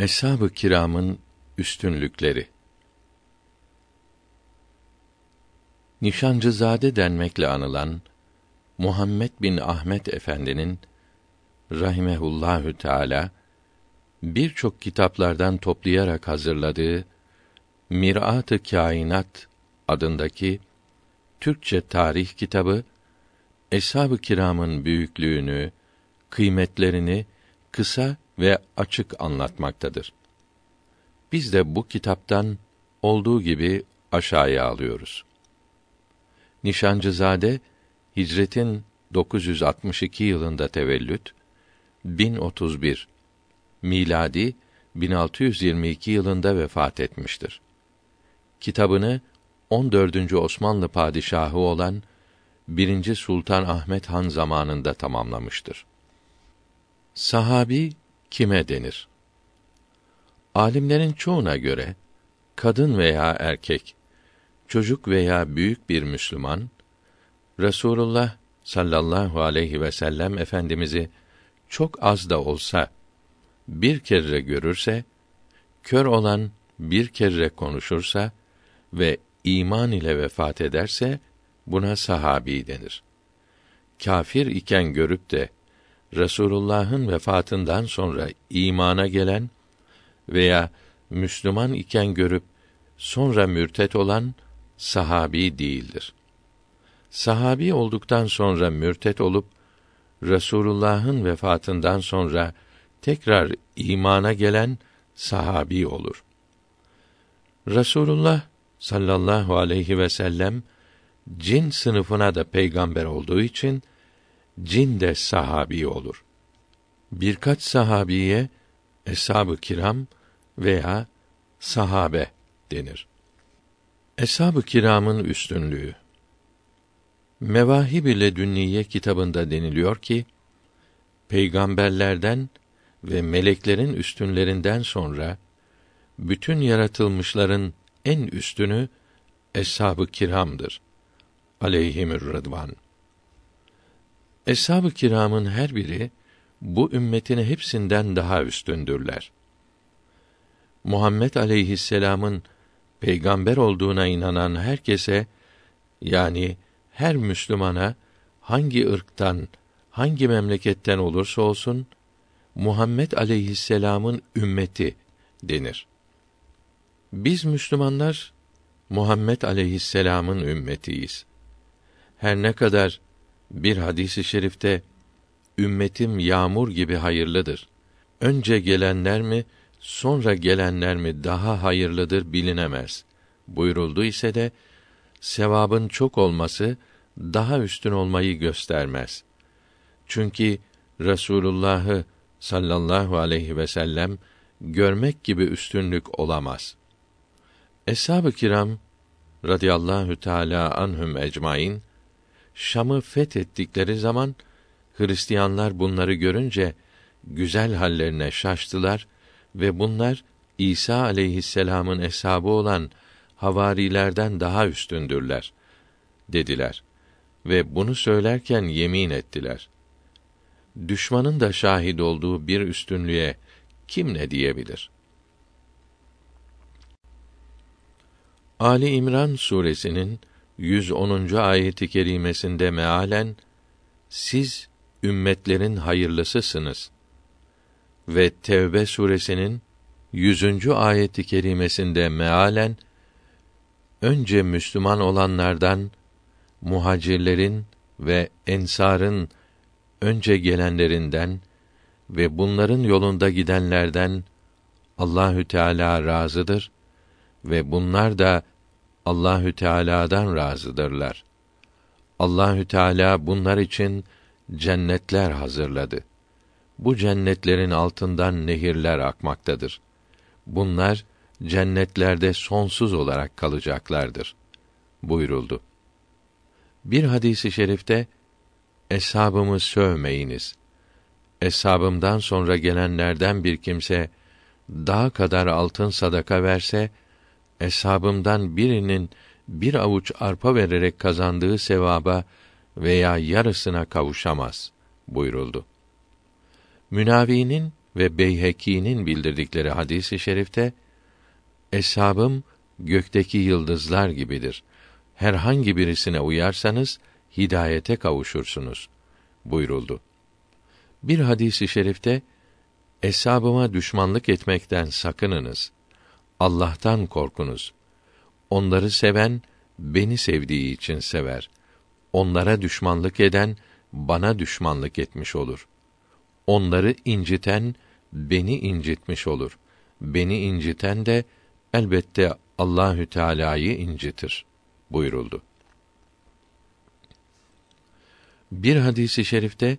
Eshab-ı kiramın üstünlükleri. Nişancızade denmekle anılan Muhammed bin Ahmet Efendi'nin rahimehullahü teala birçok kitaplardan toplayarak hazırladığı Mirat-ı Kainat adındaki Türkçe tarih kitabı Eshab-ı Kiram'ın büyüklüğünü, kıymetlerini kısa ve açık anlatmaktadır. Biz de bu kitaptan olduğu gibi aşağıya alıyoruz. Nişancızade Hicretin 962 yılında tevellüt, 1031 miladi 1622 yılında vefat etmiştir. Kitabını 14. Osmanlı padişahı olan 1. Sultan Ahmet Han zamanında tamamlamıştır. Sahabi kime denir? Alimlerin çoğuna göre kadın veya erkek, çocuk veya büyük bir Müslüman Resulullah sallallahu aleyhi ve sellem efendimizi çok az da olsa bir kere görürse, kör olan bir kere konuşursa ve iman ile vefat ederse buna sahabi denir. Kafir iken görüp de Resulullah'ın vefatından sonra imana gelen veya Müslüman iken görüp sonra mürtet olan sahabi değildir. Sahabi olduktan sonra mürtet olup Resulullah'ın vefatından sonra tekrar imana gelen sahabi olur. Resulullah sallallahu aleyhi ve sellem cin sınıfına da peygamber olduğu için cin de sahabi olur. Birkaç sahabiye eshab-ı kiram veya sahabe denir. Eshab-ı kiramın üstünlüğü Mevahib ile Dünniye kitabında deniliyor ki peygamberlerden ve meleklerin üstünlerinden sonra bütün yaratılmışların en üstünü eshab-ı kiramdır. Aleyhimür rıdvan. Eshab-ı kiramın her biri bu ümmetin hepsinden daha üstündürler. Muhammed aleyhisselam'ın peygamber olduğuna inanan herkese yani her Müslümana hangi ırktan, hangi memleketten olursa olsun Muhammed aleyhisselam'ın ümmeti denir. Biz Müslümanlar Muhammed aleyhisselam'ın ümmetiyiz. Her ne kadar bir hadisi i şerifte ümmetim yağmur gibi hayırlıdır. Önce gelenler mi, sonra gelenler mi daha hayırlıdır bilinemez. Buyuruldu ise de sevabın çok olması daha üstün olmayı göstermez. Çünkü Resulullah'ı sallallahu aleyhi ve sellem görmek gibi üstünlük olamaz. Eshab-ı kiram radıyallahu teala anhum ecmaîn Şam'ı fethettikleri zaman Hristiyanlar bunları görünce güzel hallerine şaştılar ve bunlar İsa aleyhisselam'ın eshabı olan havarilerden daha üstündürler dediler ve bunu söylerken yemin ettiler. Düşmanın da şahit olduğu bir üstünlüğe kim ne diyebilir? Ali İmran suresinin 110. ayeti kerimesinde mealen siz ümmetlerin hayırlısısınız ve Tevbe suresinin 100. ayeti kerimesinde mealen önce Müslüman olanlardan muhacirlerin ve ensarın önce gelenlerinden ve bunların yolunda gidenlerden Allahü Teala razıdır ve bunlar da Allahü Teala'dan razıdırlar. Allahü Teala bunlar için cennetler hazırladı. Bu cennetlerin altından nehirler akmaktadır. Bunlar cennetlerde sonsuz olarak kalacaklardır. buyuruldu. Bir hadisi şerifte eshabımı sövmeyiniz. Eshabımdan sonra gelenlerden bir kimse daha kadar altın sadaka verse eshabımdan birinin bir avuç arpa vererek kazandığı sevaba veya yarısına kavuşamaz buyuruldu. Münavi'nin ve Beyheki'nin bildirdikleri hadisi i şerifte Eshabım gökteki yıldızlar gibidir. Herhangi birisine uyarsanız hidayete kavuşursunuz buyuruldu. Bir hadisi i şerifte Eshabıma düşmanlık etmekten sakınınız. Allah'tan korkunuz. Onları seven beni sevdiği için sever. Onlara düşmanlık eden bana düşmanlık etmiş olur. Onları inciten beni incitmiş olur. Beni inciten de elbette Allahü Teala'yı incitir buyuruldu. Bir hadisi şerifte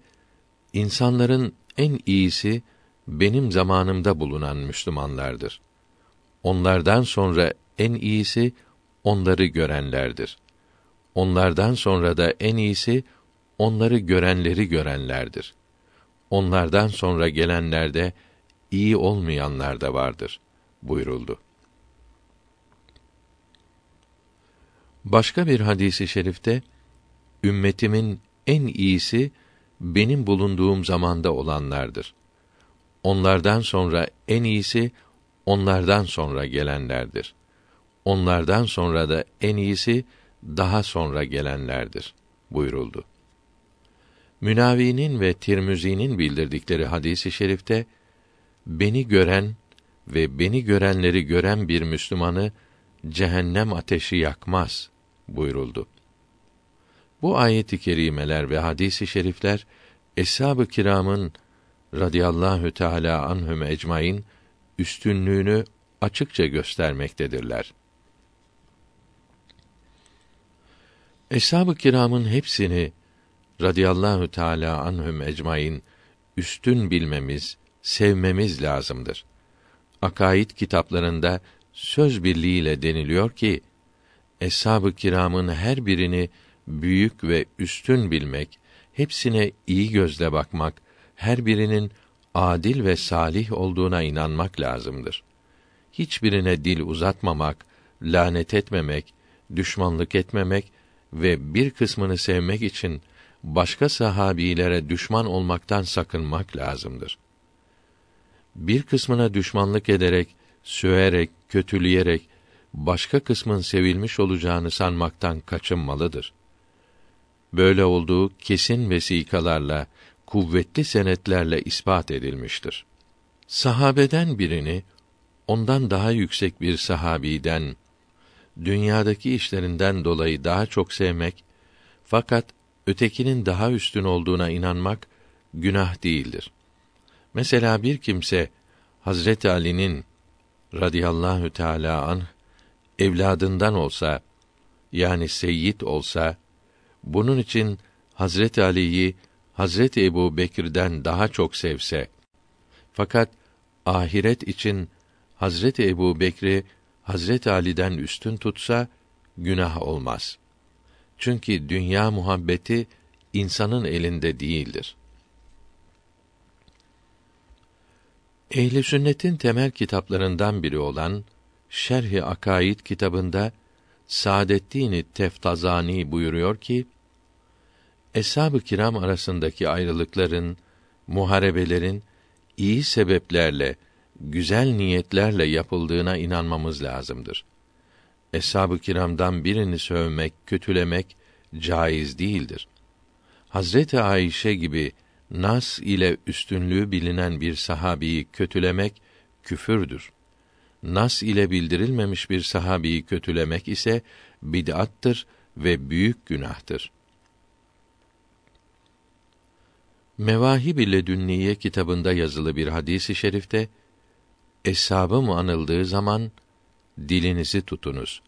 insanların en iyisi benim zamanımda bulunan Müslümanlardır. Onlardan sonra en iyisi onları görenlerdir. Onlardan sonra da en iyisi onları görenleri görenlerdir. Onlardan sonra gelenlerde iyi olmayanlar da vardır buyuruldu. Başka bir hadisi şerifte ümmetimin en iyisi benim bulunduğum zamanda olanlardır. Onlardan sonra en iyisi onlardan sonra gelenlerdir. Onlardan sonra da en iyisi daha sonra gelenlerdir buyuruldu. Münavi'nin ve Tirmizi'nin bildirdikleri hadisi şerifte beni gören ve beni görenleri gören bir Müslümanı cehennem ateşi yakmaz buyuruldu. Bu ayet-i kerimeler ve hadisi şerifler eshab-ı kiramın radıyallahu teala anhum ecmaîn üstünlüğünü açıkça göstermektedirler. Eshab-ı kiramın hepsini radıyallahu teala anhum ecmaîn üstün bilmemiz, sevmemiz lazımdır. Akaid kitaplarında söz birliğiyle deniliyor ki eshab-ı kiramın her birini büyük ve üstün bilmek, hepsine iyi gözle bakmak, her birinin adil ve salih olduğuna inanmak lazımdır. Hiçbirine dil uzatmamak, lanet etmemek, düşmanlık etmemek ve bir kısmını sevmek için başka sahabilere düşman olmaktan sakınmak lazımdır. Bir kısmına düşmanlık ederek, söverek, kötüleyerek başka kısmın sevilmiş olacağını sanmaktan kaçınmalıdır. Böyle olduğu kesin vesikalarla, kuvvetli senetlerle ispat edilmiştir. Sahabeden birini ondan daha yüksek bir sahabiden dünyadaki işlerinden dolayı daha çok sevmek fakat ötekinin daha üstün olduğuna inanmak günah değildir. Mesela bir kimse Hazret Ali'nin radıyallahu teala an evladından olsa yani seyyid olsa bunun için Hazret Ali'yi Hazret Ebu Bekir'den daha çok sevse fakat ahiret için Hazret Ebu Bekri Hazret Ali'den üstün tutsa günah olmaz. Çünkü dünya muhabbeti insanın elinde değildir. Ehli sünnetin temel kitaplarından biri olan Şerh-i Akaid kitabında Saadettin Teftazani buyuruyor ki Eshab-ı kiram arasındaki ayrılıkların, muharebelerin iyi sebeplerle, güzel niyetlerle yapıldığına inanmamız lazımdır. Eshab-ı kiramdan birini sövmek, kötülemek caiz değildir. Hazreti Ayşe gibi nas ile üstünlüğü bilinen bir sahabiyi kötülemek küfürdür. Nas ile bildirilmemiş bir sahabiyi kötülemek ise bid'attır ve büyük günahtır. Mevahib ile Dünniye kitabında yazılı bir hadisi i şerifte eshabım anıldığı zaman dilinizi tutunuz.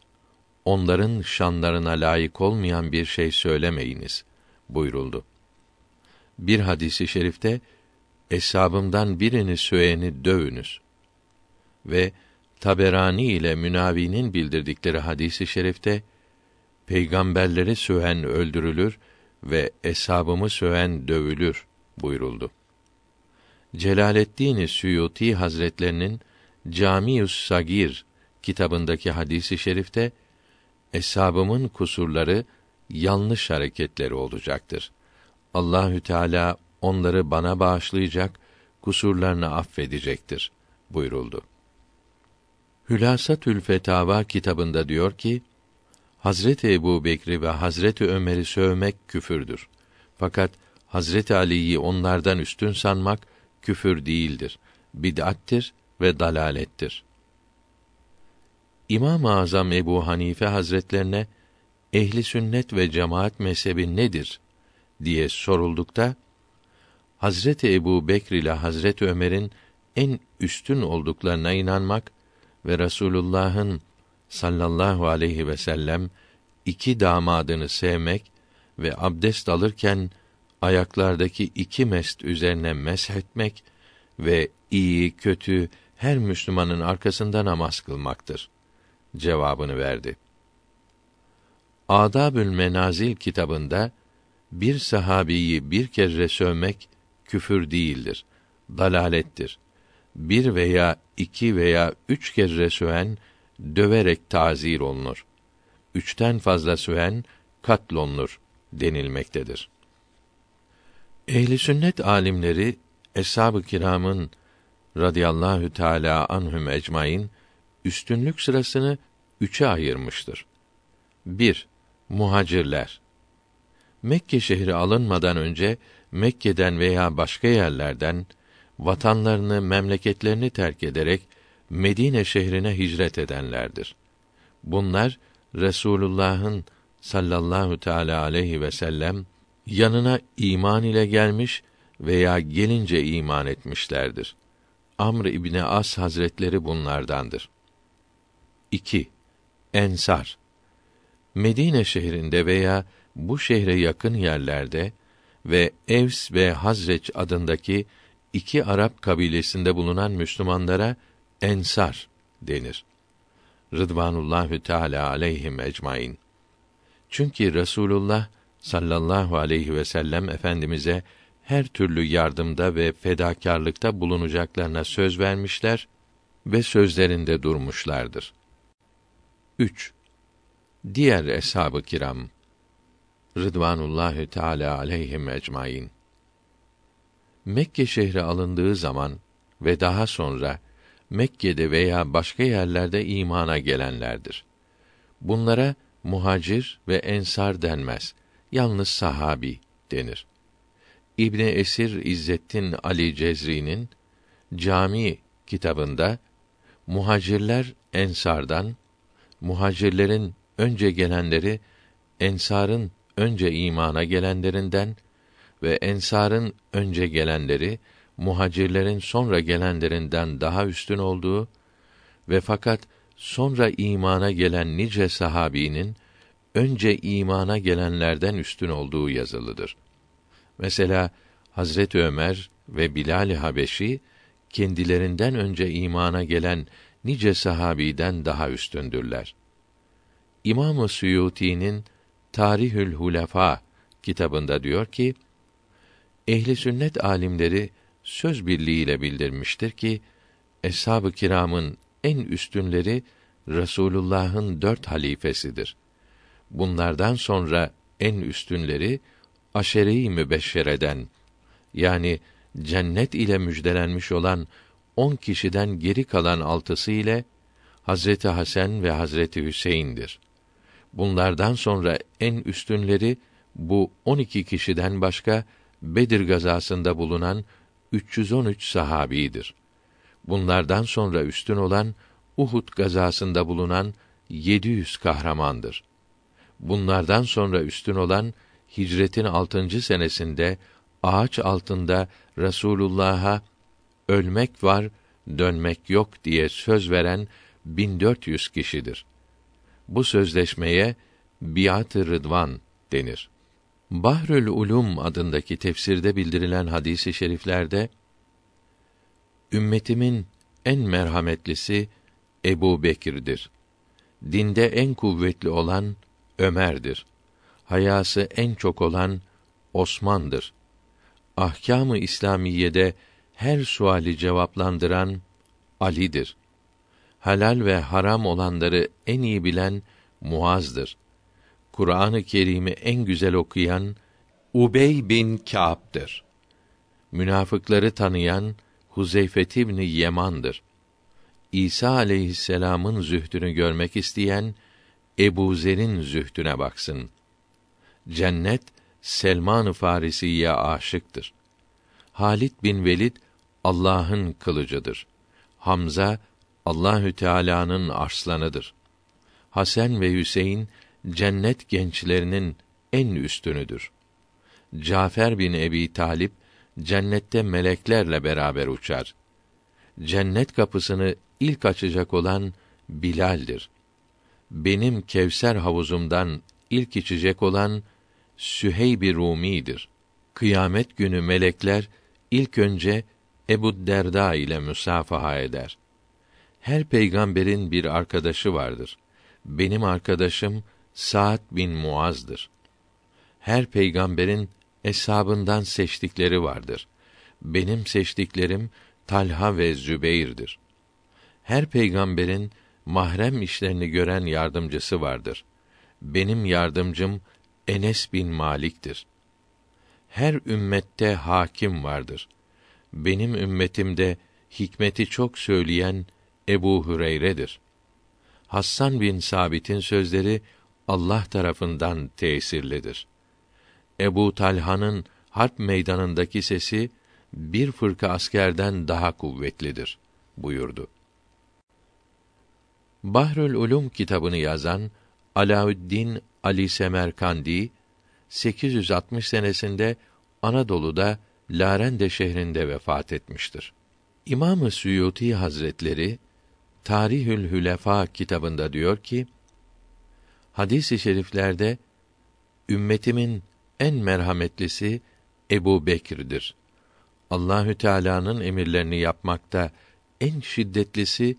Onların şanlarına layık olmayan bir şey söylemeyiniz buyuruldu. Bir hadisi i şerifte eshabımdan birini söğeni dövünüz ve Taberani ile Münavi'nin bildirdikleri hadisi i şerifte peygamberleri söven öldürülür ve eshabımı söven dövülür buyuruldu. Celaleddin Suyuti Hazretlerinin Camius Sagir kitabındaki hadisi şerifte eshabımın kusurları yanlış hareketleri olacaktır. Allahü Teala onları bana bağışlayacak, kusurlarını affedecektir buyuruldu. Hülasatül Fetava kitabında diyor ki, Hazreti Ebu Bekri ve Hazreti Ömer'i sövmek küfürdür. Fakat Hazreti Ali'yi onlardan üstün sanmak küfür değildir. Bid'attir ve dalalettir. İmam-ı Azam Ebu Hanife Hazretlerine ehli sünnet ve cemaat mezhebi nedir diye soruldukta Hazreti Ebu Bekr ile Hazreti Ömer'in en üstün olduklarına inanmak ve Resulullah'ın sallallahu aleyhi ve sellem iki damadını sevmek ve abdest alırken ayaklardaki iki mest üzerine meshetmek ve iyi kötü her Müslümanın arkasında namaz kılmaktır cevabını verdi. Adabül Menazil kitabında bir sahabiyi bir kere sövmek küfür değildir, dalalettir. Bir veya iki veya üç kere söven döverek tazir olunur. Üçten fazla söven katlolunur denilmektedir. Ehli sünnet alimleri eshab-ı kiramın radıyallahu teala anhum ecmaîn üstünlük sırasını üçe ayırmıştır. 1. Muhacirler. Mekke şehri alınmadan önce Mekke'den veya başka yerlerden vatanlarını, memleketlerini terk ederek Medine şehrine hicret edenlerdir. Bunlar Resulullah'ın sallallahu teala aleyhi ve sellem yanına iman ile gelmiş veya gelince iman etmişlerdir. Amr İbni As Hazretleri bunlardandır. 2. Ensar Medine şehrinde veya bu şehre yakın yerlerde ve Evs ve Hazreç adındaki iki Arap kabilesinde bulunan Müslümanlara ensar denir. Rıdvanullahü Teala aleyhim ecmaîn. Çünkü Resulullah sallallahu aleyhi ve sellem efendimize her türlü yardımda ve fedakarlıkta bulunacaklarına söz vermişler ve sözlerinde durmuşlardır. 3. Diğer eshab-ı kiram Rıdvanullahü Teala aleyhim ecmaîn. Mekke şehri alındığı zaman ve daha sonra Mekke'de veya başka yerlerde imana gelenlerdir. Bunlara muhacir ve ensar denmez. Yalnız sahabi denir. İbni Esir İzzettin Ali Cezri'nin Cami kitabında muhacirler ensardan, muhacirlerin önce gelenleri ensarın önce imana gelenlerinden ve ensarın önce gelenleri muhacirlerin sonra gelenlerinden daha üstün olduğu ve fakat sonra imana gelen nice sahabinin önce imana gelenlerden üstün olduğu yazılıdır. Mesela Hazret Ömer ve Bilal Habeşi kendilerinden önce imana gelen nice sahabiden daha üstündürler. İmam-ı Suyuti'nin Tarihül Hulefa kitabında diyor ki, ehli sünnet alimleri söz birliğiyle bildirmiştir ki eshab-ı kiramın en üstünleri Resulullah'ın dört halifesidir. Bunlardan sonra en üstünleri aşere-i mübeşşereden yani cennet ile müjdelenmiş olan on kişiden geri kalan altısı ile Hazreti Hasan ve Hazreti Hüseyin'dir. Bunlardan sonra en üstünleri bu on iki kişiden başka Bedir gazasında bulunan 313 sahabidir. Bunlardan sonra üstün olan Uhud gazasında bulunan 700 kahramandır. Bunlardan sonra üstün olan hicretin altıncı senesinde ağaç altında Resulullah'a ölmek var, dönmek yok diye söz veren 1400 kişidir. Bu sözleşmeye biat-ı rıdvan denir. Bahrül Ulum adındaki tefsirde bildirilen hadisi şeriflerde ümmetimin en merhametlisi Ebu Bekir'dir. Dinde en kuvvetli olan Ömer'dir. Hayası en çok olan Osman'dır. Ahkâm-ı İslamiyede her suali cevaplandıran Ali'dir. Halal ve haram olanları en iyi bilen Muaz'dır. Kur'an-ı Kerim'i en güzel okuyan Ubey bin Kâb'dır. Münafıkları tanıyan Huzeyfet İbni Yeman'dır. İsa aleyhisselamın zühdünü görmek isteyen Ebu Zer'in zühdüne baksın. Cennet Selman-ı Farisi'ye aşıktır. Halit bin Velid Allah'ın kılıcıdır. Hamza Allahü Teala'nın arslanıdır. Hasan ve Hüseyin cennet gençlerinin en üstünüdür. Cafer bin Ebi Talip cennette meleklerle beraber uçar. Cennet kapısını ilk açacak olan Bilal'dir. Benim Kevser havuzumdan ilk içecek olan Süheyb-i Rumi'dir. Kıyamet günü melekler ilk önce Ebu Derda ile müsafaha eder. Her peygamberin bir arkadaşı vardır. Benim arkadaşım Sa'd bin Muaz'dır. Her peygamberin eshabından seçtikleri vardır. Benim seçtiklerim Talha ve Zübeyr'dir. Her peygamberin mahrem işlerini gören yardımcısı vardır. Benim yardımcım Enes bin Malik'tir. Her ümmette hakim vardır. Benim ümmetimde hikmeti çok söyleyen Ebu Hüreyre'dir. Hassan bin Sabit'in sözleri Allah tarafından tesirlidir. Ebu Talha'nın harp meydanındaki sesi bir fırka askerden daha kuvvetlidir buyurdu. Bahrül Ulum kitabını yazan Alaüddin Ali Semerkandi 860 senesinde Anadolu'da Larende şehrinde vefat etmiştir. İmam-ı Suyuti Hazretleri Tarihül Hülefa kitabında diyor ki: Hadis-i şeriflerde ümmetimin en merhametlisi Ebu Bekir'dir. Allahü Teala'nın emirlerini yapmakta en şiddetlisi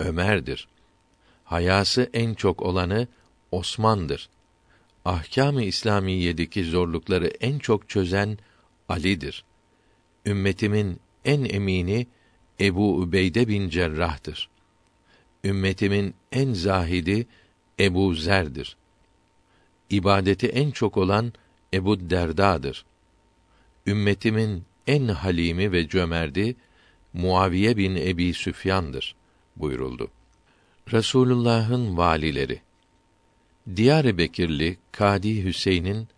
Ömer'dir. Hayası en çok olanı Osman'dır. Ahkâm-ı İslamiyedeki zorlukları en çok çözen Ali'dir. Ümmetimin en emini Ebu Übeyde bin Cerrah'tır. Ümmetimin en zahidi Ebu Zer'dir. İbadeti en çok olan Ebu Derda'dır. Ümmetimin en halimi ve cömerdi Muaviye bin Ebi Süfyan'dır buyuruldu. Resulullah'ın valileri Diyarbekirli Kadi Hüseyin'in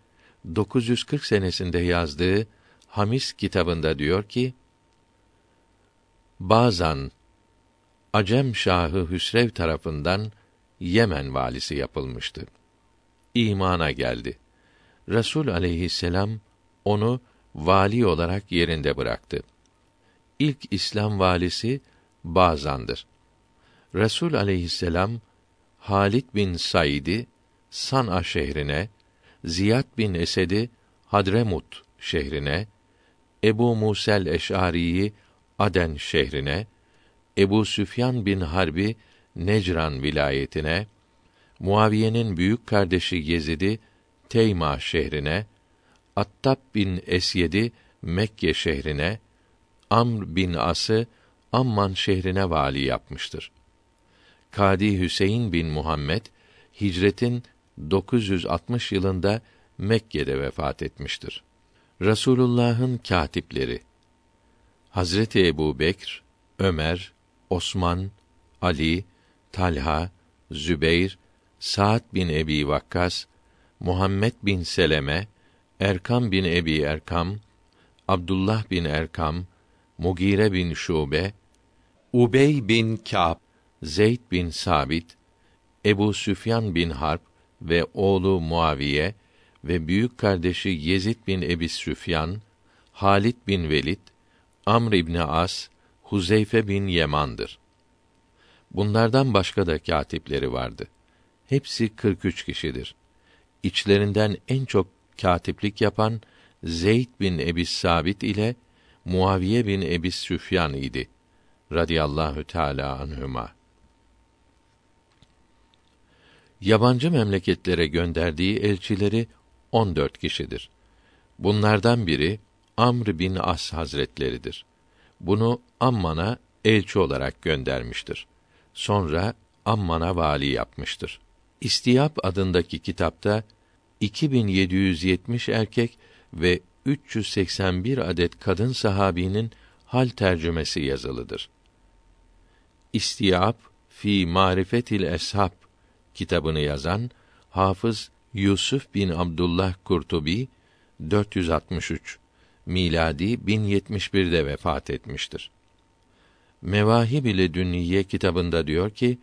940 senesinde yazdığı Hamis kitabında diyor ki: Bazan Acem Şahı Hüsrev tarafından Yemen valisi yapılmıştı. İmana geldi. Resul aleyhisselam onu vali olarak yerinde bıraktı. İlk İslam valisi Bazan'dır. Resul aleyhisselam Halit bin Said'i San'a şehrine, Ziyad bin Esed'i Hadremut şehrine, Ebu Musel Eş'ari'yi Aden şehrine, Ebu Süfyan bin Harbi Necran vilayetine, Muaviye'nin büyük kardeşi Yezid'i Teyma şehrine, Attab bin Esyed'i Mekke şehrine, Amr bin As'ı Amman şehrine vali yapmıştır. Kadi Hüseyin bin Muhammed hicretin 960 yılında Mekke'de vefat etmiştir. Rasulullah'ın katipleri Hazreti Ebu Bekr, Ömer, Osman, Ali, Talha, Zübeyr, Sa'd bin Ebi Vakkas, Muhammed bin Seleme, Erkam bin Ebi Erkam, Abdullah bin Erkam, Mugire bin Şube, Ubey bin Ka'b, Zeyd bin Sabit, Ebu Süfyan bin Harp ve oğlu Muaviye ve büyük kardeşi Yezid bin Ebi Süfyan, Halit bin Velid, Amr İbni As, Huzeyfe bin Yeman'dır. Bunlardan başka da katipleri vardı. Hepsi 43 kişidir. İçlerinden en çok katiplik yapan Zeyd bin Ebi Sabit ile Muaviye bin Ebi Süfyan idi. Radiyallahu Teala anhuma. Yabancı memleketlere gönderdiği elçileri 14 kişidir. Bunlardan biri Amr bin As Hazretleridir. Bunu Amman'a elçi olarak göndermiştir. Sonra Amman'a vali yapmıştır. İstiyap adındaki kitapta 2770 erkek ve 381 adet kadın sahabinin hal tercümesi yazılıdır. İstiyab fi Marifetil Eshab kitabını yazan Hafız Yusuf bin Abdullah Kurtubi 463 miladi 1071'de vefat etmiştir. Mevahib ile Dünniye kitabında diyor ki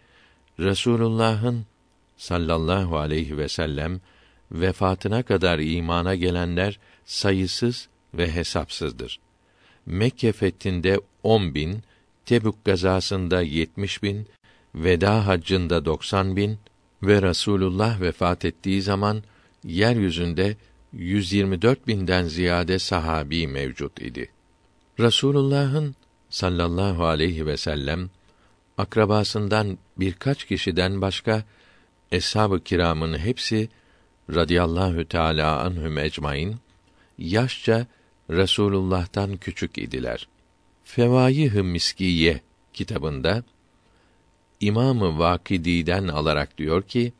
Resulullah'ın sallallahu aleyhi ve sellem vefatına kadar imana gelenler sayısız ve hesapsızdır. Mekke fethinde on bin, Tebük gazasında yetmiş bin, veda haccında doksan bin ve Rasulullah vefat ettiği zaman yeryüzünde 124 binden ziyade sahabi mevcut idi. Rasulullah'ın sallallahu aleyhi ve sellem akrabasından birkaç kişiden başka eshab-ı kiramın hepsi radıyallahu teala anhum ecmaîn yaşça Resulullah'tan küçük idiler. Fevaih-ı Miskiye kitabında İmamı Vakidi'den alarak diyor ki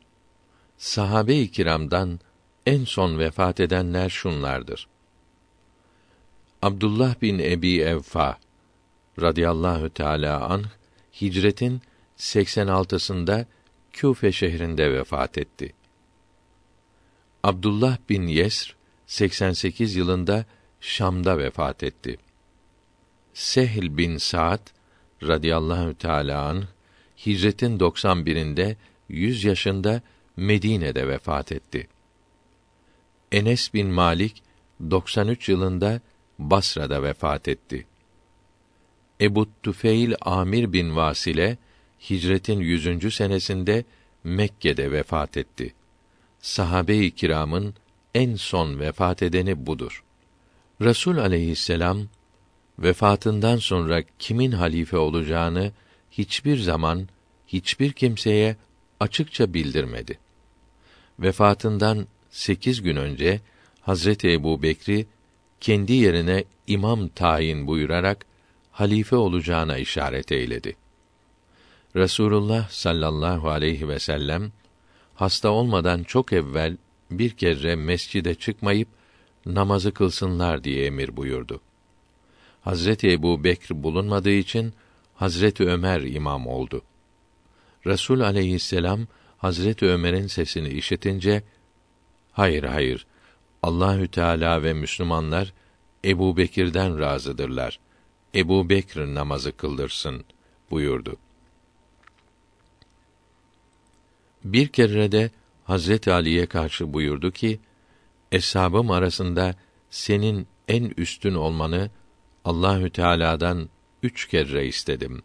sahabe-i kiramdan en son vefat edenler şunlardır. Abdullah bin Ebi Evfa radıyallahu teala anh hicretin 86'sında Küfe şehrinde vefat etti. Abdullah bin Yesr 88 yılında Şam'da vefat etti. Sehl bin Sa'd radıyallahu teala anh hicretin 91'inde 100 yaşında Medine'de vefat etti. Enes bin Malik 93 yılında Basra'da vefat etti. Ebu Tüfeil Amir bin Vasile hicretin 100. senesinde Mekke'de vefat etti. Sahabe-i kiramın en son vefat edeni budur. Resul aleyhisselam vefatından sonra kimin halife olacağını hiçbir zaman hiçbir kimseye açıkça bildirmedi. Vefatından sekiz gün önce Hazreti Ebu Bekri kendi yerine imam tayin buyurarak halife olacağına işaret eyledi. Resulullah sallallahu aleyhi ve sellem hasta olmadan çok evvel bir kere mescide çıkmayıp namazı kılsınlar diye emir buyurdu. Hazreti Ebu Bekr bulunmadığı için Hazreti Ömer imam oldu. Resul aleyhisselam Hazreti Ömer'in sesini işitince hayır hayır Allahü Teala ve Müslümanlar Ebu Bekir'den razıdırlar. Ebu Bekr namazı kıldırsın buyurdu. Bir kere de Hazret Ali'ye karşı buyurdu ki, Eshabım arasında senin en üstün olmanı Allahü Teala'dan üç kere istedim.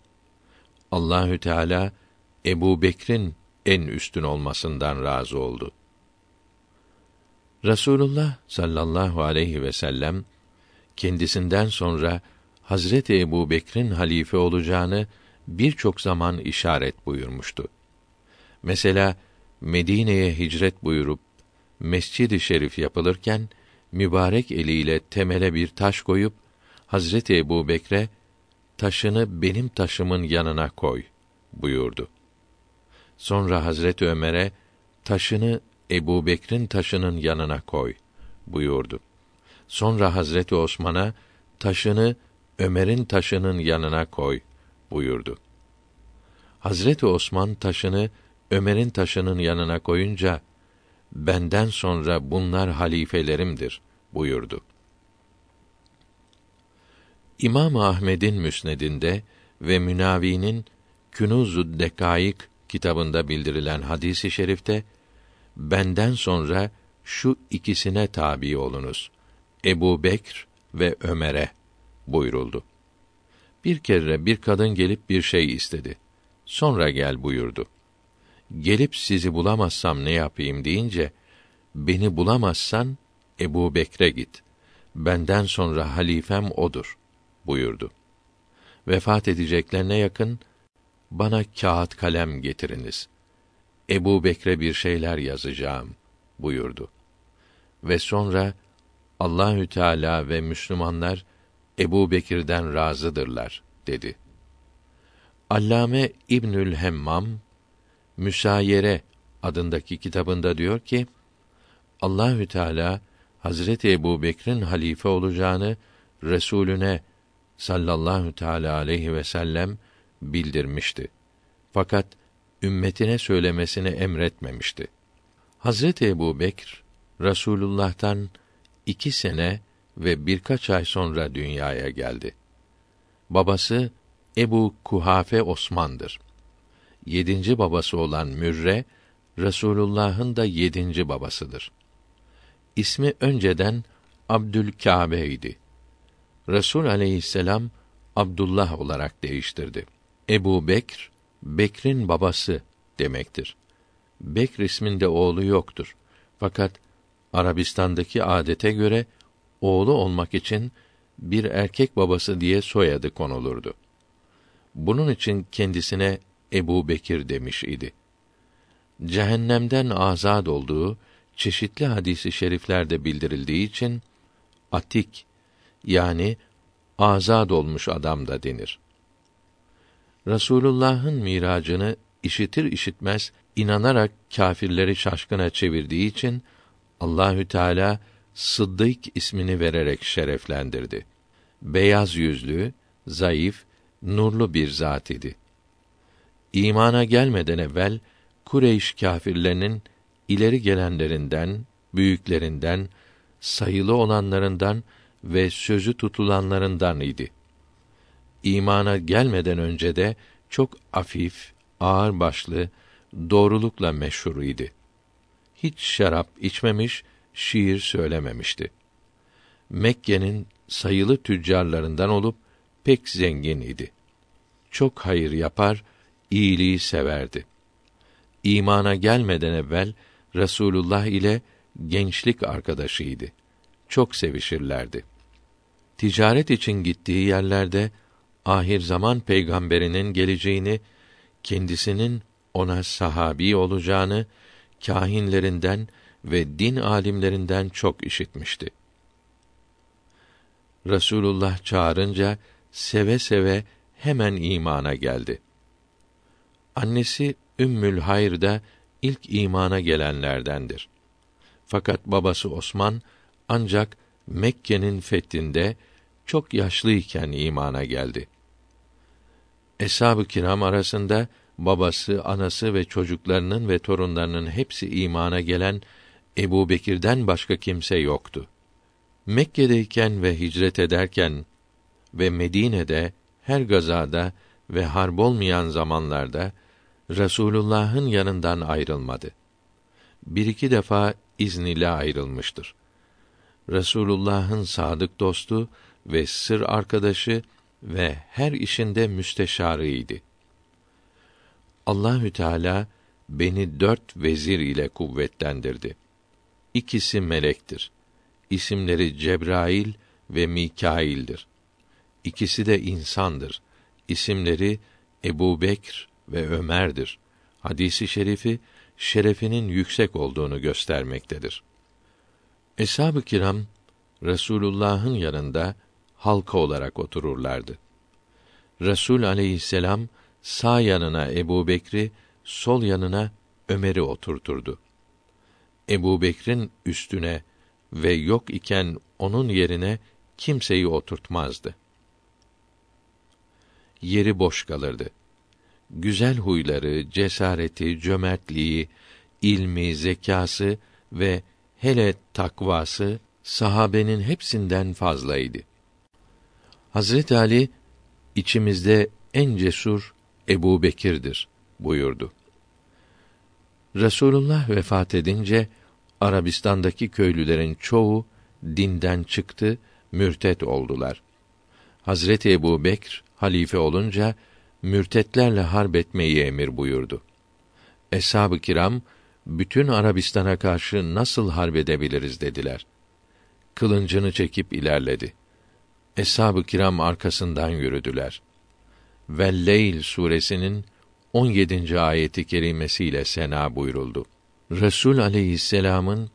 Allahü Teala Ebu Bekr'in en üstün olmasından razı oldu. Rasulullah sallallahu aleyhi ve sellem kendisinden sonra Hazreti Ebu Bekr'in halife olacağını birçok zaman işaret buyurmuştu. Mesela Medine'ye hicret buyurup Mescid-i Şerif yapılırken mübarek eliyle temele bir taş koyup Hazreti Ebu Bekre taşını benim taşımın yanına koy buyurdu. Sonra Hazreti Ömer'e taşını Ebu Bekr'in taşının yanına koy buyurdu. Sonra Hazreti Osman'a taşını Ömer'in taşının yanına koy buyurdu. Hazreti Osman taşını Ömer'in taşının yanına koyunca benden sonra bunlar halifelerimdir buyurdu. İmam Ahmed'in Müsnedinde ve Münavi'nin Künuzud Dekaik kitabında bildirilen hadisi i şerifte benden sonra şu ikisine tabi olunuz. Ebu Bekr ve Ömer'e buyuruldu. Bir kere bir kadın gelip bir şey istedi. Sonra gel buyurdu. Gelip sizi bulamazsam ne yapayım deyince, beni bulamazsan Ebu Bekre git. Benden sonra halifem odur buyurdu. Vefat edeceklerine yakın, bana kağıt kalem getiriniz. Ebu Bekre bir şeyler yazacağım buyurdu. Ve sonra Allahü Teala ve Müslümanlar Ebu Bekir'den razıdırlar dedi. Allame İbnül Hemmam Müsayere adındaki kitabında diyor ki Allahü Teala Hazreti Ebu Bekir'in halife olacağını Resulüne sallallahu teala aleyhi ve sellem bildirmişti. Fakat ümmetine söylemesini emretmemişti. Hazreti Ebu Bekr, Rasulullah'tan iki sene ve birkaç ay sonra dünyaya geldi. Babası Ebu Kuhafe Osman'dır. Yedinci babası olan Mürre, Resulullah'ın da yedinci babasıdır. İsmi önceden Abdülkâbe idi. Resul aleyhisselam Abdullah olarak değiştirdi. Ebu Bekr, Bekr'in babası demektir. Bekr isminde oğlu yoktur. Fakat Arabistan'daki adete göre oğlu olmak için bir erkek babası diye soyadı konulurdu. Bunun için kendisine Ebu Bekir demiş idi. Cehennemden azad olduğu çeşitli hadisi şeriflerde bildirildiği için atik yani azad olmuş adam da denir. Rasulullah'ın miracını işitir işitmez inanarak kâfirleri şaşkına çevirdiği için Allahü Teala Sıddık ismini vererek şereflendirdi. Beyaz yüzlü, zayıf, nurlu bir zat idi. İmana gelmeden evvel Kureyş kâfirlerinin ileri gelenlerinden, büyüklerinden, sayılı olanlarından ve sözü tutulanlarından idi. İmana gelmeden önce de çok afif, ağır başlı, doğrulukla meşhur idi. Hiç şarap içmemiş, şiir söylememişti. Mekke'nin sayılı tüccarlarından olup pek zengin idi. Çok hayır yapar, iyiliği severdi. İmana gelmeden evvel Resulullah ile gençlik arkadaşıydı. Çok sevişirlerdi. Ticaret için gittiği yerlerde ahir zaman peygamberinin geleceğini, kendisinin ona sahabi olacağını kâhinlerinden ve din alimlerinden çok işitmişti. Resulullah çağırınca seve seve hemen imana geldi. Annesi Ümmül Hayr da ilk imana gelenlerdendir. Fakat babası Osman ancak Mekke'nin fethinde çok yaşlıyken imana geldi. Eshab-ı kiram arasında babası, anası ve çocuklarının ve torunlarının hepsi imana gelen Ebu Bekir'den başka kimse yoktu. Mekke'deyken ve hicret ederken ve Medine'de her gazada ve harp olmayan zamanlarda Resulullah'ın yanından ayrılmadı. Bir iki defa izniyle ayrılmıştır. Resulullah'ın sadık dostu ve sır arkadaşı ve her işinde müsteşarıydı. Allahü Teala beni dört vezir ile kuvvetlendirdi. İkisi melektir. İsimleri Cebrail ve Mikail'dir. İkisi de insandır. İsimleri Ebu Bekr ve Ömer'dir. Hadisi şerifi şerefinin yüksek olduğunu göstermektedir. Eshab-ı kiram Resulullah'ın yanında halka olarak otururlardı. Resul aleyhisselam sağ yanına Ebu Bekri, sol yanına Ömer'i oturturdu. Ebu Bekir'in üstüne ve yok iken onun yerine kimseyi oturtmazdı. Yeri boş kalırdı. Güzel huyları, cesareti, cömertliği, ilmi, zekası ve hele takvası sahabenin hepsinden fazlaydı. Hazret Ali içimizde en cesur Ebu Bekir'dir buyurdu. Resulullah vefat edince Arabistan'daki köylülerin çoğu dinden çıktı, mürtet oldular. Hazreti Ebu Bekr halife olunca mürtetlerle harp etmeyi emir buyurdu. Eshab-ı kiram bütün Arabistan'a karşı nasıl harp edebiliriz dediler. Kılıncını çekip ilerledi. Eshab-ı kiram arkasından yürüdüler. Ve suresinin 17. ayeti kerimesiyle sena buyuruldu. Resul aleyhisselam'ın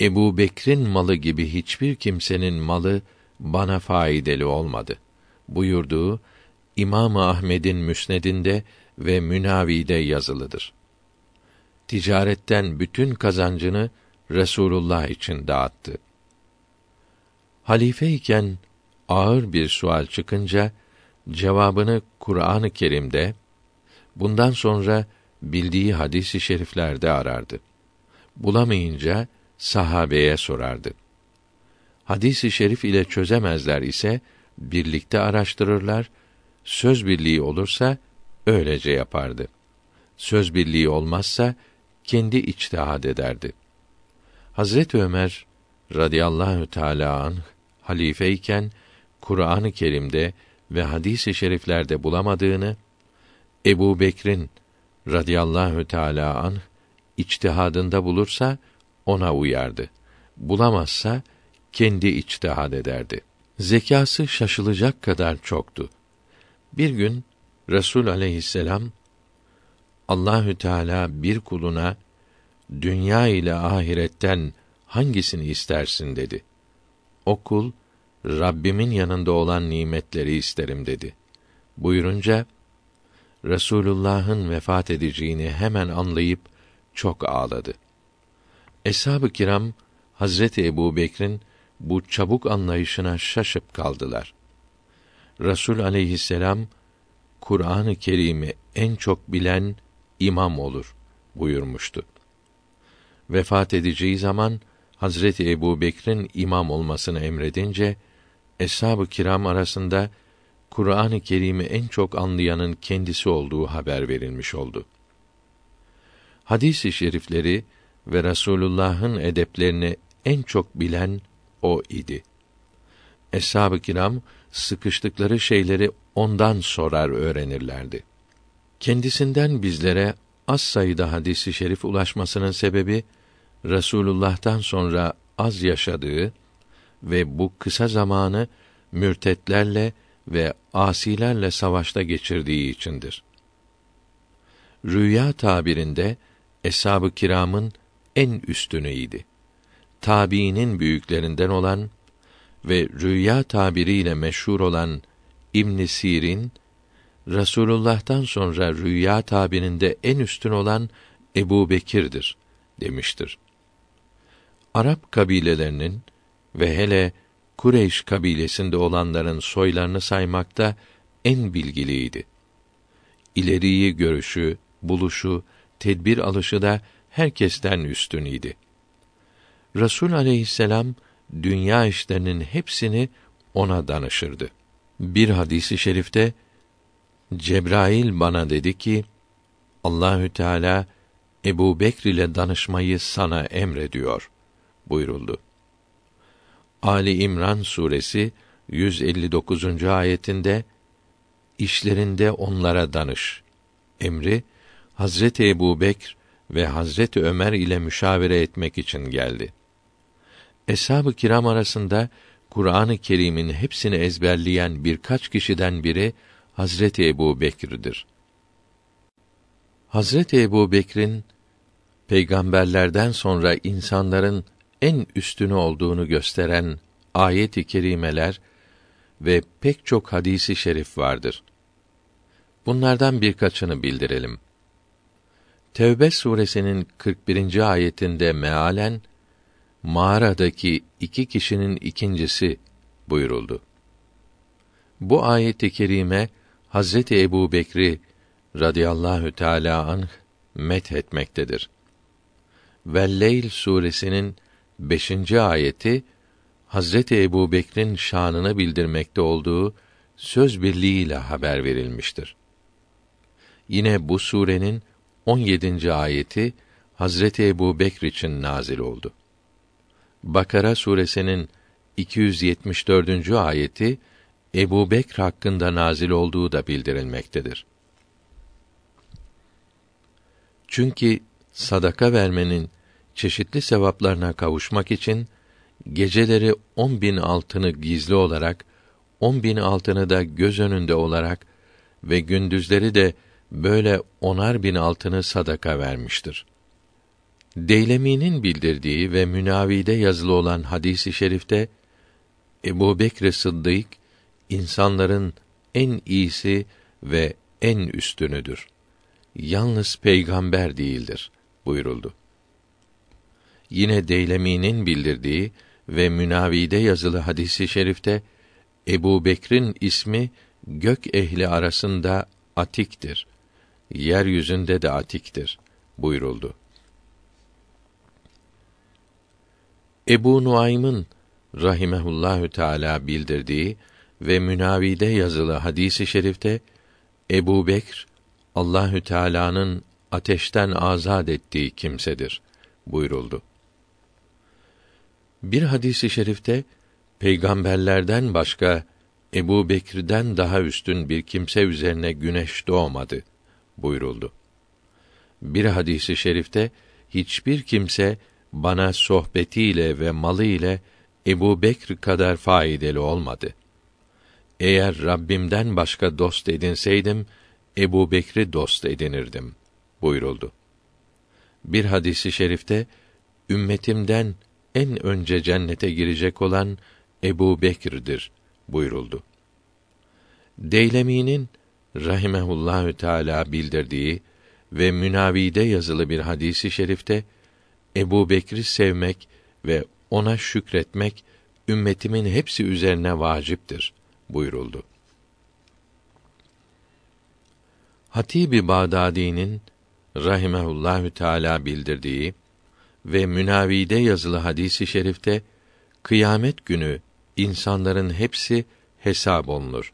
Ebu Bekr'in malı gibi hiçbir kimsenin malı bana faydalı olmadı. Buyurduğu İmam Ahmed'in müsnedinde ve Münavi'de yazılıdır. Ticaretten bütün kazancını Resulullah için dağıttı. Halife iken ağır bir sual çıkınca cevabını Kur'an-ı Kerim'de bundan sonra bildiği hadis-i şeriflerde arardı. Bulamayınca sahabeye sorardı. Hadis-i şerif ile çözemezler ise birlikte araştırırlar. Söz birliği olursa öylece yapardı. Söz birliği olmazsa kendi içtihad ederdi. Hazret Ömer radıyallahu teala anh halifeyken Kur'an-ı Kerim'de ve hadis-i şeriflerde bulamadığını Ebu Bekr'in radıyallahu teala anh içtihadında bulursa ona uyardı. Bulamazsa kendi içtihad ederdi. Zekası şaşılacak kadar çoktu. Bir gün Resul aleyhisselam Allahü Teala bir kuluna dünya ile ahiretten hangisini istersin dedi. O kul Rabbimin yanında olan nimetleri isterim dedi. Buyurunca Resulullah'ın vefat edeceğini hemen anlayıp çok ağladı. Eshab-ı kiram Hazreti Ebu Bekir'in bu çabuk anlayışına şaşıp kaldılar. Resul aleyhisselam Kur'an-ı Kerim'i en çok bilen imam olur buyurmuştu. Vefat edeceği zaman Hazreti Ebu Bekir'in imam olmasını emredince eshab-ı kiram arasında Kur'an-ı Kerim'i en çok anlayanın kendisi olduğu haber verilmiş oldu. Hadis-i şerifleri ve Rasulullah'ın edeplerini en çok bilen o idi. Eshab-ı kiram sıkıştıkları şeyleri ondan sorar öğrenirlerdi. Kendisinden bizlere az sayıda hadisi şerif ulaşmasının sebebi Resulullah'tan sonra az yaşadığı ve bu kısa zamanı mürtetlerle ve asilerle savaşta geçirdiği içindir. Rüya tabirinde eshab-ı kiramın en üstünüydi. Tabiinin büyüklerinden olan ve rüya tabiriyle meşhur olan İbn Sirin Rasulullah'tan sonra rüya tabirinde en üstün olan Ebu Bekir'dir demiştir. Arap kabilelerinin ve hele Kureyş kabilesinde olanların soylarını saymakta en bilgiliydi. İleriyi görüşü, buluşu, tedbir alışı da herkesten üstün idi. Resul aleyhisselam dünya işlerinin hepsini ona danışırdı. Bir hadisi şerifte Cebrail bana dedi ki Allahü Teala Ebu Bekr ile danışmayı sana emrediyor buyuruldu. Ali İmran suresi 159. ayetinde işlerinde onlara danış emri Hazreti Ebu Bekr ve Hazreti Ömer ile müşavere etmek için geldi. Eshab-ı kiram arasında Kur'an-ı Kerim'in hepsini ezberleyen birkaç kişiden biri Hazreti Ebu Bekir'dir. Hazreti Ebu Bekir'in peygamberlerden sonra insanların en üstünü olduğunu gösteren ayet-i kerimeler ve pek çok hadisi şerif vardır. Bunlardan birkaçını bildirelim. Tevbe suresinin 41. ayetinde mealen mağaradaki iki kişinin ikincisi buyuruldu. Bu ayet-i kerime Hazreti Ebu Bekri radıyallahu teâlâ anh met etmektedir. Leyl suresinin beşinci ayeti Hazreti Ebu Bekir'in şanını bildirmekte olduğu söz birliğiyle haber verilmiştir. Yine bu surenin 17. ayeti Hazreti Ebu Bekr için nazil oldu. Bakara suresinin 274. ayeti Ebu Bekr hakkında nazil olduğu da bildirilmektedir. Çünkü sadaka vermenin çeşitli sevaplarına kavuşmak için geceleri on bin altını gizli olarak, on bin altını da göz önünde olarak ve gündüzleri de böyle onar bin altını sadaka vermiştir. Deylemi'nin bildirdiği ve münavide yazılı olan hadisi i şerifte Ebu Bekr Sıddık insanların en iyisi ve en üstünüdür. Yalnız peygamber değildir buyuruldu. Yine Deylemi'nin bildirdiği ve münavide yazılı hadisi şerifte Ebu Bekir'in ismi gök ehli arasında atiktir. Yeryüzünde de atiktir buyuruldu. Ebu Nuaym'ın rahimehullahü teala bildirdiği ve münavide yazılı hadisi şerifte Ebu Bekr Allahü Teala'nın ateşten azad ettiği kimsedir buyuruldu. Bir hadisi şerifte peygamberlerden başka Ebu Bekir'den daha üstün bir kimse üzerine güneş doğmadı buyuruldu. Bir hadisi şerifte hiçbir kimse bana sohbetiyle ve malı ile Ebu Bekr kadar faydalı olmadı. Eğer Rabbimden başka dost edinseydim, Ebu Bekri dost edinirdim buyuruldu. Bir hadisi şerifte ümmetimden en önce cennete girecek olan Ebu Bekir'dir buyuruldu. Deylemi'nin rahimehullahü teala bildirdiği ve münavide yazılı bir hadisi şerifte Ebu Bekri sevmek ve ona şükretmek ümmetimin hepsi üzerine vaciptir buyuruldu. Hatibi Bağdadi'nin rahimehullahü teala bildirdiği ve münavide yazılı hadisi şerifte kıyamet günü insanların hepsi hesap olunur.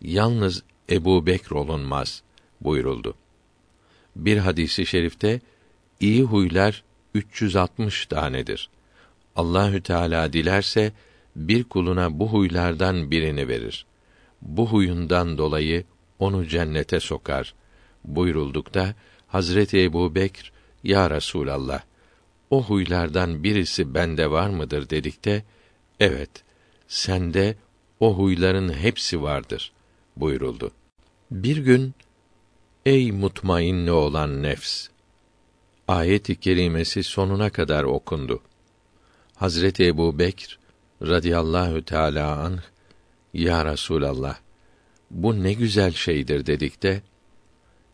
Yalnız Ebu Bekr olunmaz buyuruldu. Bir hadisi şerifte iyi huylar 360 tanedir. Allahü Teala dilerse bir kuluna bu huylardan birini verir. Bu huyundan dolayı onu cennete sokar. Buyuruldukta Hazreti Ebu Bekr, Ya Resûlallah, o huylardan birisi bende var mıdır dedikte, evet, sende o huyların hepsi vardır buyuruldu. Bir gün, ey mutmainne olan nefs, ayet-i kerimesi sonuna kadar okundu. Hazreti Ebu Bekr radıyallahu teâlâ anh, Ya Resûlallah, bu ne güzel şeydir dedikte,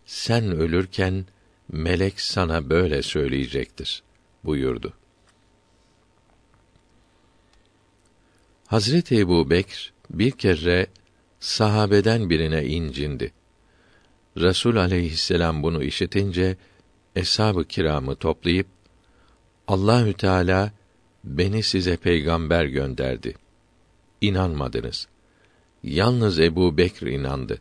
sen ölürken melek sana böyle söyleyecektir buyurdu. Hazreti Ebu Bekr bir kere sahabeden birine incindi. Resul aleyhisselam bunu işitince eshab-ı kiramı toplayıp Allahü Teala beni size peygamber gönderdi. İnanmadınız. Yalnız Ebu Bekr inandı.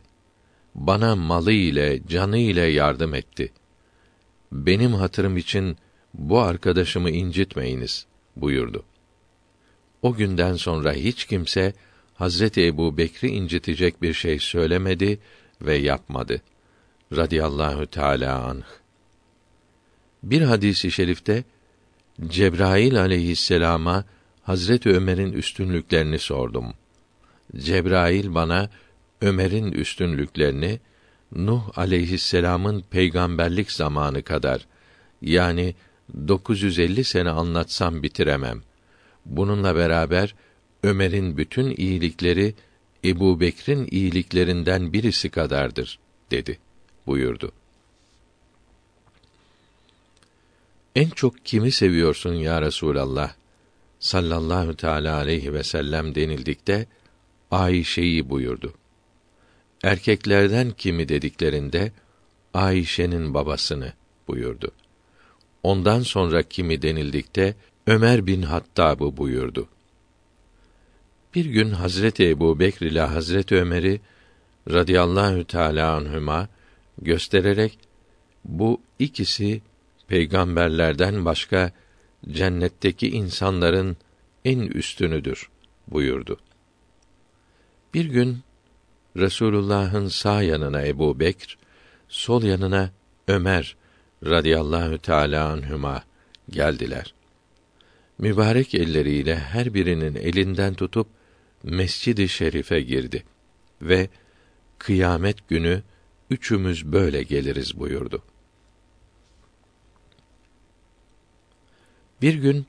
Bana malı ile, canı ile yardım etti. Benim hatırım için bu arkadaşımı incitmeyiniz buyurdu. O günden sonra hiç kimse Hazreti Ebu Bekri incitecek bir şey söylemedi ve yapmadı. Radiyallahu Teala anh. Bir hadisi şerifte Cebrail aleyhisselama Hazreti Ömer'in üstünlüklerini sordum. Cebrail bana Ömer'in üstünlüklerini Nuh aleyhisselamın peygamberlik zamanı kadar yani 950 sene anlatsam bitiremem. Bununla beraber Ömer'in bütün iyilikleri Ebu Bekr'in iyiliklerinden birisi kadardır dedi buyurdu. En çok kimi seviyorsun ya Resulallah? sallallahu teala aleyhi ve sellem denildikte Ayşe'yi buyurdu. Erkeklerden kimi dediklerinde Ayşe'nin babasını buyurdu. Ondan sonra kimi denildikte Ömer bin Hattab'ı buyurdu. Bir gün Hazreti Ebu Bekr ile Hazreti Ömer'i radıyallahu teâlâ anhüma göstererek bu ikisi peygamberlerden başka cennetteki insanların en üstünüdür buyurdu. Bir gün Resulullah'ın sağ yanına Ebu Bekr, sol yanına Ömer radıyallahu teâlâ anhüma geldiler. Mübarek elleriyle her birinin elinden tutup Mescid-i Şerif'e girdi ve kıyamet günü üçümüz böyle geliriz buyurdu. Bir gün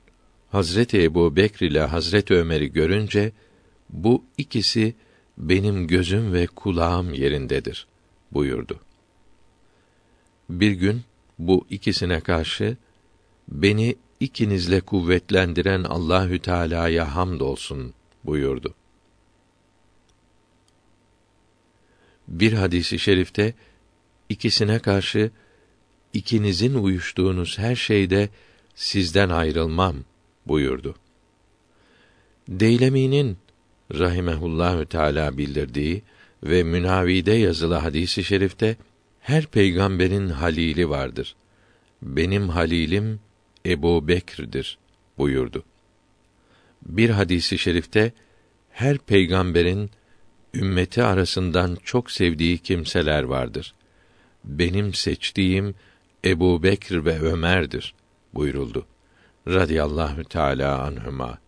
Hazreti Ebu Bekr ile Hazreti Ömer'i görünce bu ikisi benim gözüm ve kulağım yerindedir buyurdu. Bir gün bu ikisine karşı beni ikinizle kuvvetlendiren Allahü Teala'ya hamdolsun buyurdu. Bir hadisi şerifte ikisine karşı ikinizin uyuştuğunuz her şeyde sizden ayrılmam buyurdu. Deylemi'nin rahimehullahü teala bildirdiği ve Münavide yazılı hadisi şerifte her peygamberin halili vardır. Benim halilim Ebu Bekir'dir buyurdu. Bir hadisi şerifte her peygamberin ümmeti arasından çok sevdiği kimseler vardır. Benim seçtiğim Ebu Bekr ve Ömer'dir buyuruldu. Radiyallahu teala anhuma.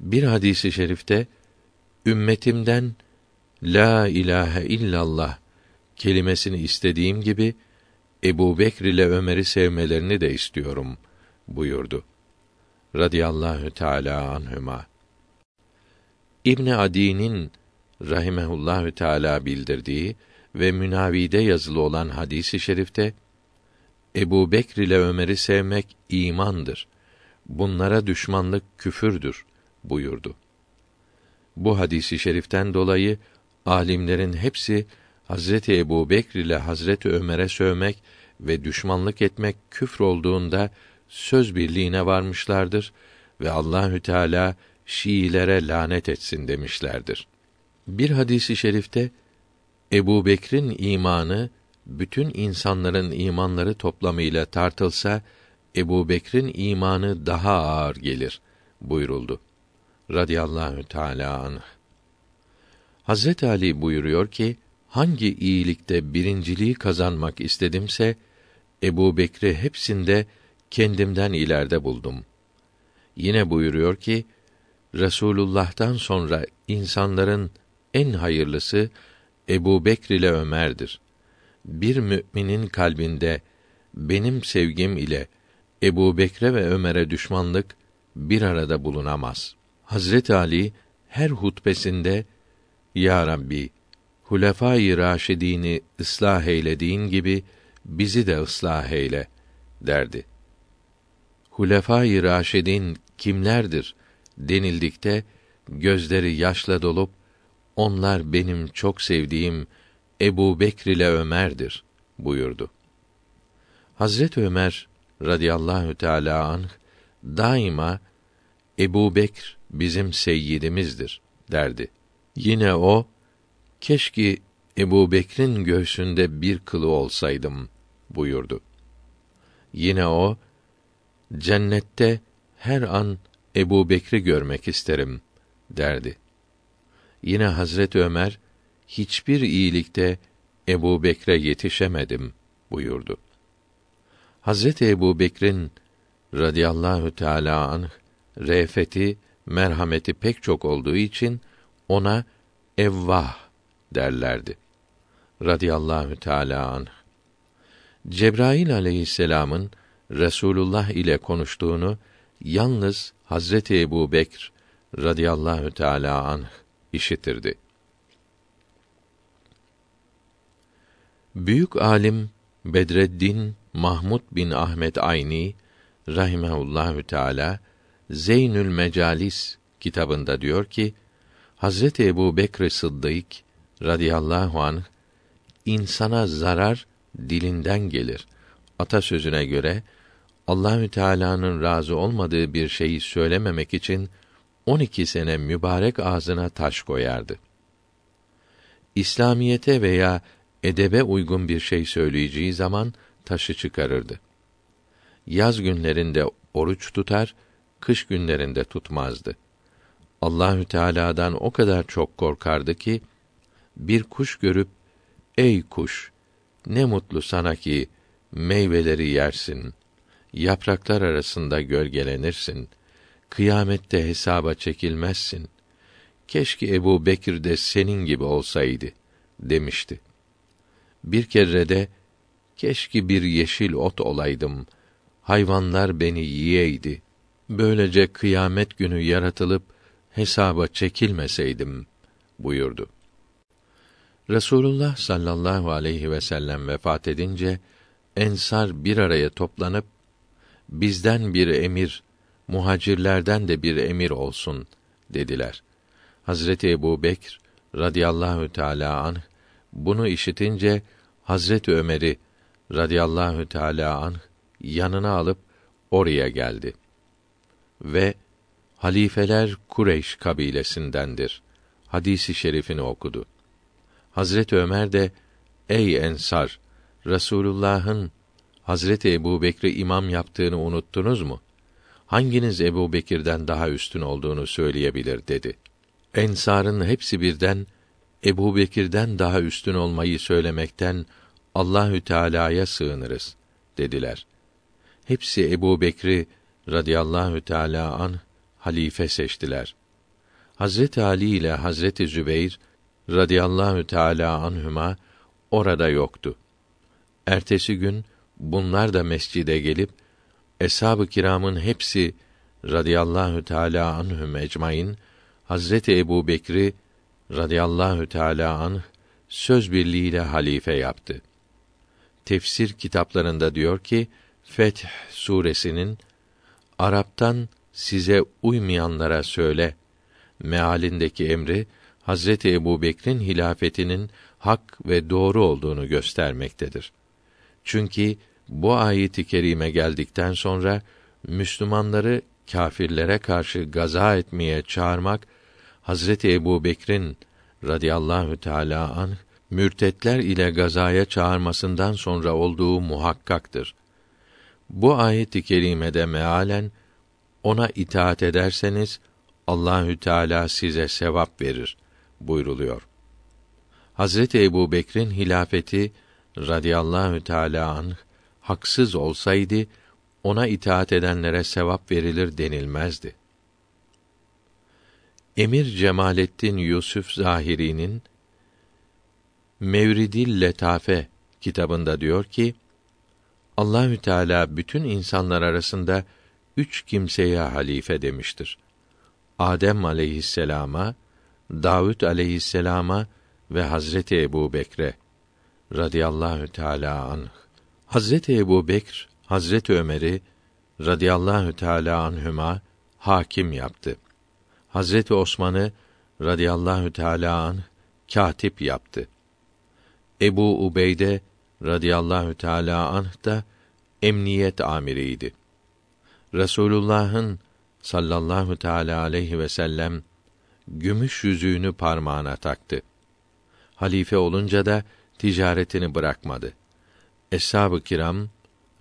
Bir hadisi şerifte ümmetimden la ilahe illallah kelimesini istediğim gibi Ebu Bekr ile Ömer'i sevmelerini de istiyorum buyurdu. Radiyallahu teala anhuma. İbn Adi'nin rahimehullahü teala bildirdiği ve Münavide yazılı olan hadisi şerifte Ebu Bekr ile Ömer'i sevmek imandır. Bunlara düşmanlık küfürdür buyurdu. Bu hadisi şeriften dolayı alimlerin hepsi Hazreti Ebu Bekr ile Hazreti Ömer'e sövmek ve düşmanlık etmek küfür olduğunda söz birliğine varmışlardır ve Allahü Teala Şiilere lanet etsin demişlerdir. Bir hadisi şerifte Ebu Bekr'in imanı bütün insanların imanları toplamıyla tartılsa Ebu Bekr'in imanı daha ağır gelir buyuruldu. Radiyallahu teâlâ anh. Hazret Ali buyuruyor ki, hangi iyilikte birinciliği kazanmak istedimse, Ebu Bekri hepsinde kendimden ileride buldum. Yine buyuruyor ki, Resulullah'tan sonra insanların en hayırlısı Ebu Bekr ile Ömer'dir. Bir müminin kalbinde benim sevgim ile Ebu Bekre ve Ömer'e düşmanlık bir arada bulunamaz. Hazret Ali her hutbesinde Ya Rabbi Hulefâ-i Raşidîni ıslah eylediğin gibi bizi de ıslah eyle derdi. Hulefâ-i Raşidin kimlerdir denildikte gözleri yaşla dolup onlar benim çok sevdiğim Ebu Bekr ile Ömer'dir buyurdu. Hazret Ömer radıyallahu teâlâ anh daima Ebu Bekr bizim seyyidimizdir derdi. Yine o keşke Ebu Bekr'in göğsünde bir kılı olsaydım buyurdu. Yine o cennette her an Ebu Bekri görmek isterim derdi. Yine Hazret Ömer hiçbir iyilikte Ebu Bekre yetişemedim buyurdu. Hazret Ebu Bekir'in radıyallahu teâlâ anh re'feti, merhameti pek çok olduğu için ona evvah derlerdi. Radıyallahu teâlâ anh. Cebrail aleyhisselamın Resulullah ile konuştuğunu yalnız Hazreti Ebu Bekr radıyallahu teâlâ anh işitirdi. Büyük alim Bedreddin Mahmud bin Ahmet Ayni rahimehullahü teala Zeynül Mecalis kitabında diyor ki Hazreti Ebu Bekr Sıddık radıyallahu anh insana zarar dilinden gelir. Atasözüne göre Allahü Teala'nın razı olmadığı bir şeyi söylememek için 12 sene mübarek ağzına taş koyardı. İslamiyete veya edebe uygun bir şey söyleyeceği zaman taşı çıkarırdı. Yaz günlerinde oruç tutar, kış günlerinde tutmazdı. Allahü Teala'dan o kadar çok korkardı ki bir kuş görüp ey kuş ne mutlu sana ki meyveleri yersin, yapraklar arasında gölgelenirsin, kıyamette hesaba çekilmezsin. Keşke Ebu Bekir de senin gibi olsaydı demişti. Bir kere de keşke bir yeşil ot olaydım. Hayvanlar beni yiyeydi. Böylece kıyamet günü yaratılıp hesaba çekilmeseydim buyurdu. Resulullah sallallahu aleyhi ve sellem vefat edince ensar bir araya toplanıp bizden bir emir, muhacirlerden de bir emir olsun dediler. Hazreti Ebu Bekr radıyallahu teâlâ anh bunu işitince Hazret Ömer'i radıyallahu teala anh yanına alıp oraya geldi. Ve halifeler Kureyş kabilesindendir. Hadisi şerifini okudu. Hazret Ömer de ey ensar Resulullah'ın Hazreti Ebu Bekri imam yaptığını unuttunuz mu? Hanginiz Ebu Bekir'den daha üstün olduğunu söyleyebilir dedi. Ensarın hepsi birden Ebu Bekir'den daha üstün olmayı söylemekten Allahü Teala'ya sığınırız dediler. Hepsi Ebu Bekri radıyallahu teala an halife seçtiler. Hazreti Ali ile Hazreti Zübeyr radıyallahu teala anhuma orada yoktu. Ertesi gün bunlar da mescide gelip eshab-ı kiramın hepsi radıyallahu teala anhum ecmaîn Hazreti Ebu Bekri radıyallahu teala anh söz birliğiyle halife yaptı. Tefsir kitaplarında diyor ki Feth suresinin Arap'tan size uymayanlara söyle mealindeki emri Hazreti Ebu Bekir'in hilafetinin hak ve doğru olduğunu göstermektedir. Çünkü bu ayeti kerime geldikten sonra Müslümanları kâfirlere karşı gaza etmeye çağırmak Hazreti Ebu Bekir'in radıyallahu teâlâ anh mürtetler ile gazaya çağırmasından sonra olduğu muhakkaktır. Bu ayet-i kerimede mealen ona itaat ederseniz Allahü Teala size sevap verir buyruluyor. Hazreti Ebu Bekir'in hilafeti radıyallahu teâlâ anh haksız olsaydı ona itaat edenlere sevap verilir denilmezdi. Emir Cemalettin Yusuf Zahiri'nin Mevridil Letafe kitabında diyor ki Allahü Teala bütün insanlar arasında üç kimseye halife demiştir. Adem aleyhisselama, Davud aleyhisselama ve Hazreti Ebu Bekre radıyallahu teala anh. Hazreti Ebu Bekr, Hazreti Ömer'i radıyallahu teala anhüma hakim yaptı. Hazreti Osman'ı radıyallahu teala anh katip yaptı. Ebu Ubeyde radıyallahu teala anh da emniyet amiriydi. Resulullah'ın sallallahu teala aleyhi ve sellem gümüş yüzüğünü parmağına taktı. Halife olunca da ticaretini bırakmadı. Eshab-ı kiram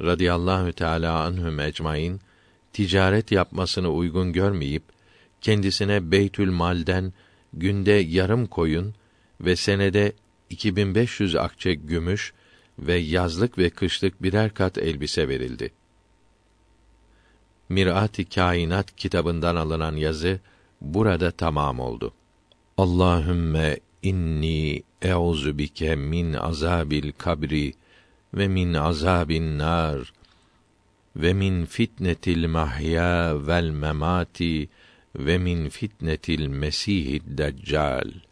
radıyallahu teala anhum ecmaîn ticaret yapmasını uygun görmeyip kendisine Beytül Mal'den günde yarım koyun ve senede 2500 akçe gümüş ve yazlık ve kışlık birer kat elbise verildi. Mirat-ı Kainat kitabından alınan yazı burada tamam oldu. Allahümme inni euzu bike min azabil kabri ve min azabin nar ve min fitnetil mahya vel memati ve min fitnetil mesihid deccal.